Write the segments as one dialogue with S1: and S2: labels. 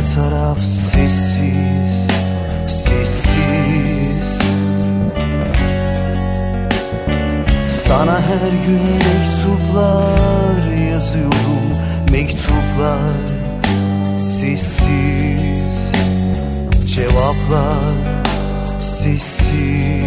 S1: Her taraf sessiz, sessiz. Sana her gün mektuplar yazıyorum Mektuplar sessiz. Cevaplar sessiz.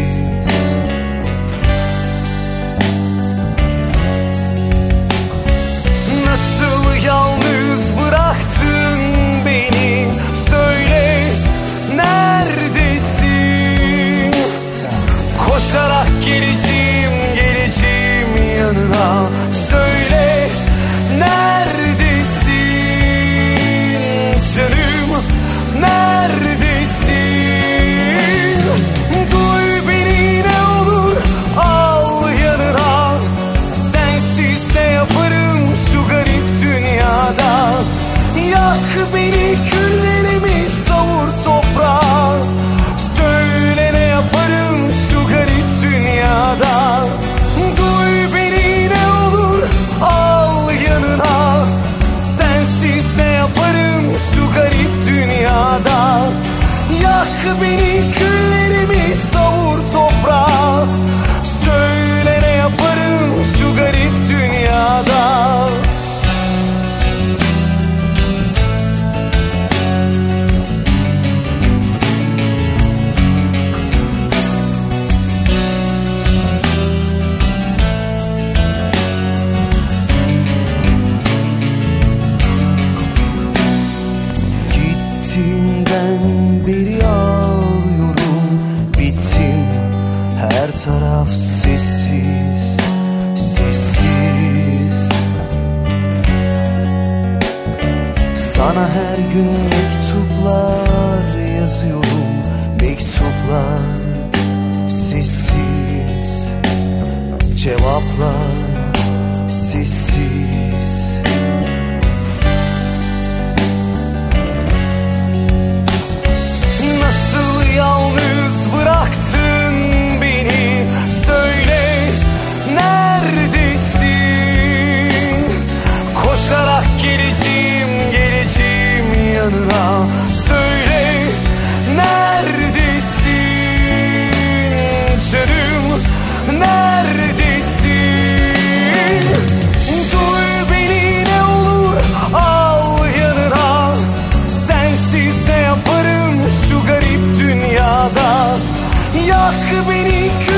S1: Yak beni küllerimi savur toprağa. Söyle ne yaparım şu garip dünyada. Gittiğinden beri ağlıyorum Bittim her taraf sessiz Sessiz. Sana her gün mektuplar yazıyorum. Mektuplar sessiz Cevaplar sessiz bana. Söyle neredesin? Canım neredesin? Duy beni ne olur al yanına. Sensiz ne yaparım şu garip dünyada? Yak beni kö-